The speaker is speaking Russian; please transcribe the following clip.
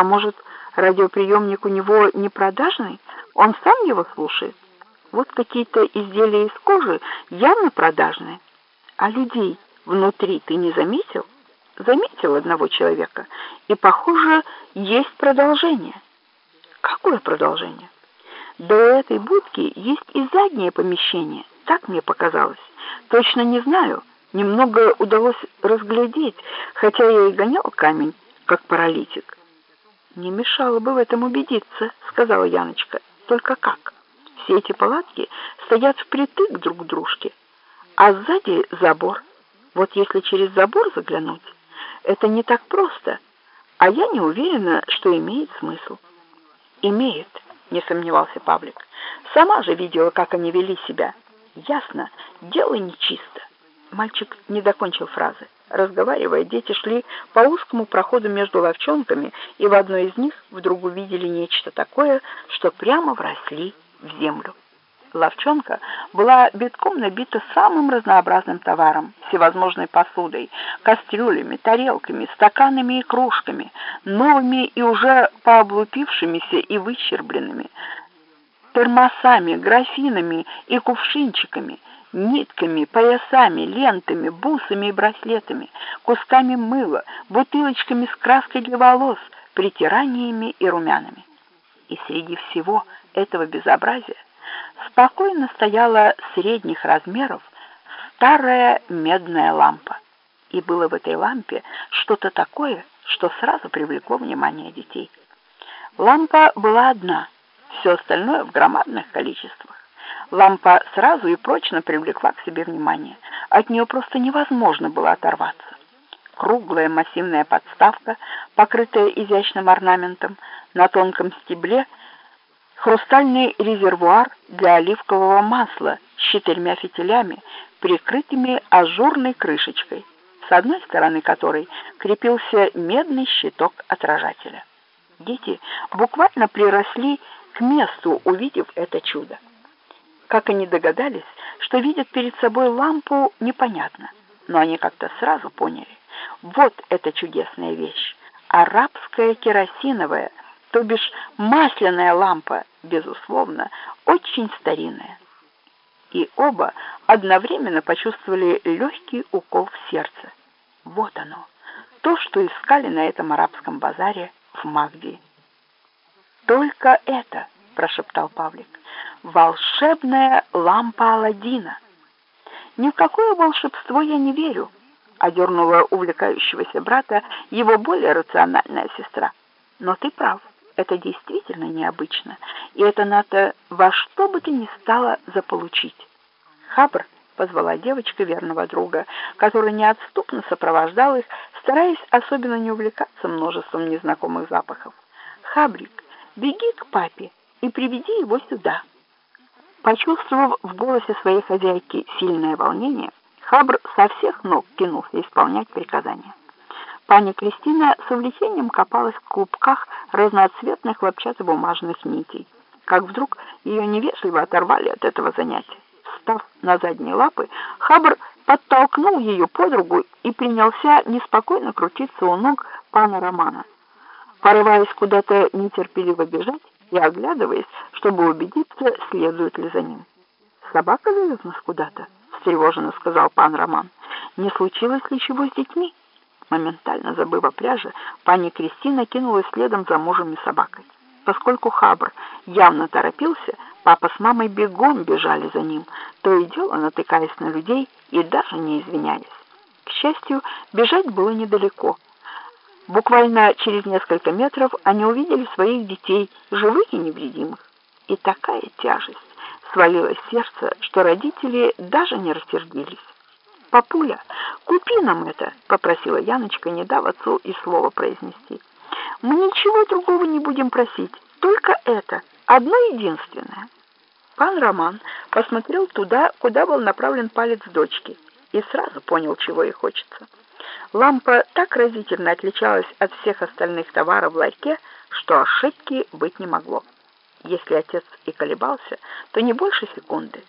А может, радиоприемник у него не продажный? Он сам его слушает? Вот какие-то изделия из кожи явно продажные. А людей внутри ты не заметил? Заметил одного человека. И, похоже, есть продолжение. Какое продолжение? До этой будки есть и заднее помещение. Так мне показалось. Точно не знаю. Немного удалось разглядеть, хотя я и гонял камень, как паралитик. Не мешало бы в этом убедиться, сказала Яночка. Только как? Все эти палатки стоят впритык друг к дружке, а сзади забор. Вот если через забор заглянуть, это не так просто, а я не уверена, что имеет смысл. Имеет, не сомневался Павлик. Сама же видела, как они вели себя. Ясно, дело нечисто. Мальчик не докончил фразы. Разговаривая, дети шли по узкому проходу между ловчонками, и в одной из них вдруг увидели нечто такое, что прямо вросли в землю. Ловчонка была битком набита самым разнообразным товаром, всевозможной посудой, кастрюлями, тарелками, стаканами и кружками, новыми и уже пооблупившимися и выщербленными, термосами, графинами и кувшинчиками, нитками, поясами, лентами, бусами и браслетами, кусками мыла, бутылочками с краской для волос, притираниями и румянами. И среди всего этого безобразия спокойно стояла средних размеров старая медная лампа. И было в этой лампе что-то такое, что сразу привлекло внимание детей. Лампа была одна, все остальное в громадных количествах. Лампа сразу и прочно привлекла к себе внимание. От нее просто невозможно было оторваться. Круглая массивная подставка, покрытая изящным орнаментом, на тонком стебле хрустальный резервуар для оливкового масла с четырьмя фитилями, прикрытыми ажурной крышечкой, с одной стороны которой крепился медный щиток отражателя. Дети буквально приросли к месту, увидев это чудо. Как они догадались, что видят перед собой лампу, непонятно, но они как-то сразу поняли. Вот эта чудесная вещь, арабская керосиновая, то бишь масляная лампа, безусловно, очень старинная. И оба одновременно почувствовали легкий укол в сердце. Вот оно, то, что искали на этом арабском базаре в Магдии. «Только это!» — прошептал Павлик волшебная лампа Аладдина. Ни в какое волшебство я не верю, одернула увлекающегося брата его более рациональная сестра. Но ты прав, это действительно необычно, и это надо во что бы то ни стало заполучить. Хабр позвала девочка верного друга, который неотступно сопровождал их, стараясь особенно не увлекаться множеством незнакомых запахов. «Хабрик, беги к папе и приведи его сюда». Почувствовав в голосе своей хозяйки сильное волнение, Хабр со всех ног кинулся исполнять приказания. Пани Кристина с увлечением копалась в клубках разноцветных хлопчатобумажных нитей. Как вдруг ее невежливо оторвали от этого занятия. Встав на задние лапы, Хабр подтолкнул ее подругу и принялся неспокойно крутиться у ног пана Романа. Порываясь куда-то нетерпеливо бежать, и оглядываясь, чтобы убедиться, следует ли за ним. «Собака зовет нас куда-то», — встревоженно сказал пан Роман. «Не случилось ли чего с детьми?» Моментально забыв о пряже, пани Кристина кинулась следом за мужем и собакой. Поскольку Хабр явно торопился, папа с мамой бегом бежали за ним, то и дело натыкаясь на людей и даже не извиняясь. К счастью, бежать было недалеко — Буквально через несколько метров они увидели своих детей, живых и невредимых. И такая тяжесть свалилась в сердце, что родители даже не рассердились. «Папуля, купи нам это!» — попросила Яночка, не дав отцу и слова произнести. «Мы ничего другого не будем просить, только это, одно единственное». Пан Роман посмотрел туда, куда был направлен палец дочки, и сразу понял, чего ей хочется. Лампа так разительно отличалась от всех остальных товаров в ларьке, что ошибки быть не могло. Если отец и колебался, то не больше секунды.